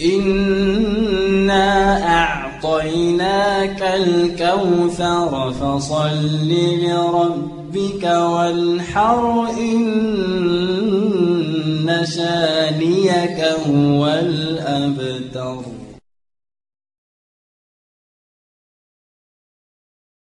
إنا أعطيناك الكوثر فصل لربك وانحر إن شانيك هو الأبتر